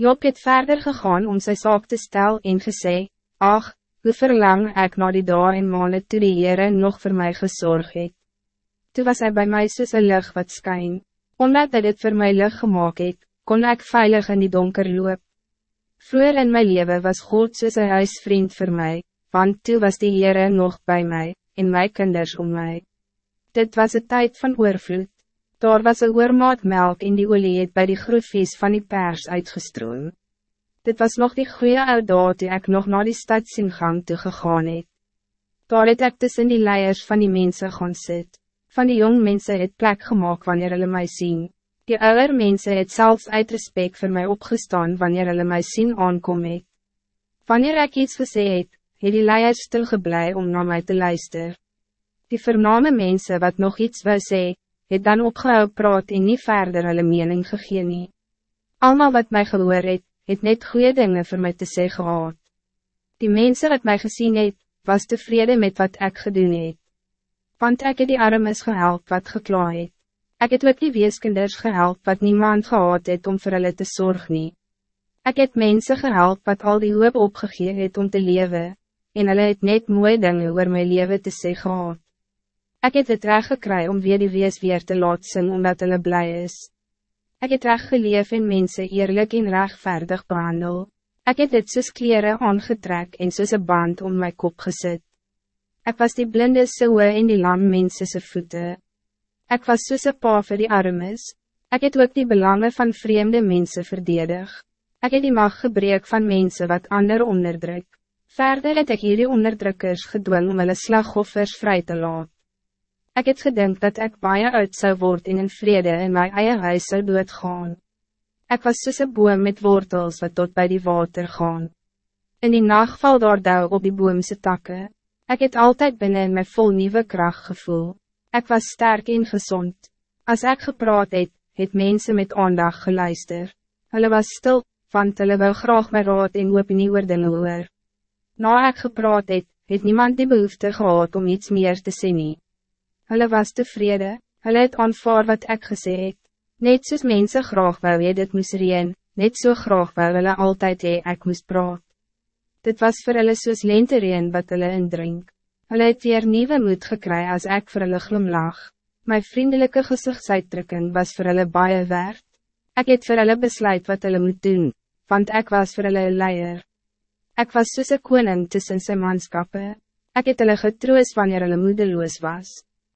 Job het verder gegaan om zijn zaak te stel en gesê, Ach, hoe verlang ik naar die dag en maanden toe die Heere nog voor mij gezorgd het. Toen was hij bij mij soos een lucht wat skyn. Omdat hij dit voor mij lucht gemaakt het, kon ik veilig in die donker loop. Vroeger in mijn leven was God soos een huisvriend voor mij, want toen was die Heere nog bij mij, en mijn kinders om mij. Dit was een tijd van oorvloed. Daar was een oormaat melk in die olie het bij die groefies van die pers uitgestroom. Dit was nog die goede oude die ek nog naar die stadsingang toe gegaan het. Daar het ek tussen die leiers van die mensen gaan sit. Van die jong mensen het plek gemaakt wanneer hulle mij zien. Die ouder mensen het zelfs uit respect voor mij opgestaan wanneer hulle mij zien aankom het. Wanneer ik iets gesê het, het die leiers stilgeblij om naar mij te luisteren. Die vername mensen wat nog iets wil sê, het dan opgehou praat en nie verder hulle mening gegee nie. Almal wat mij gehoor het, het net goede dingen voor mij te sê gehad. Die mensen wat mij gezien het, was tevreden met wat ik gedoen het. Want ik het die armes gehelp wat gekla het. Ek het ook die weeskinders gehelp wat niemand gehad het om vir hulle te zorgen. nie. Ek het mense gehelp wat al die hoop opgegee het om te leven, en hulle het net mooie dinge oor my leven te sê gehad. Ek het het recht gekry om weer die wees weer te laat sing omdat hulle blij is. Ek het recht geleef en mense eerlijk en rechtvaardig behandel. Ek het dit soos kleren aangetrek en soos een band om my kop gezet. Ek was die blinde soe en die lam mense se voete. Ek was soos een pa vir die armes. Ek het ook die belangen van vreemde mensen verdedig. Ek het die mag gebreek van mensen wat ander onderdruk. Verder het ek hierdie onderdrukkers gedwing om hulle slagoffers vrij te laat. Ik het gedink dat ik baie uit zou worden in vrede in mijn eie huis zou doodgaan. Ik was een boom met wortels wat tot bij die water gaan. In die nacht val daar dauw op die boomse takken. Ik het altijd binnen in my vol nieuwe kracht gevoel. Ik was sterk en gezond. Als ik gepraat het, het mensen met aandag geluister. Hulle was stil, want hulle wil graag my raad en opinie oor dinge hoor. Na ek gepraat het, het niemand die behoefte gehad om iets meer te sê nie. Hulle was tevreden, hulle het aanvaar wat ik gesê het. Net soos mense graag wou jy dit moes reen, net so graag wou hulle altyd hee ek moes praat. Dit was voor hulle soos lentereen wat hulle indrink. Hulle het weer nieuwe moed gekry als ik vir hulle glimlach. My vriendelijke gezichtsuitdrukking was voor hulle baie werd. Ik het vir hulle besluit wat hulle moet doen, want ik was voor hulle leier. Ik was soos een koning tussen sy manskappe. Ek het hulle getroos wanneer hulle moedeloos was.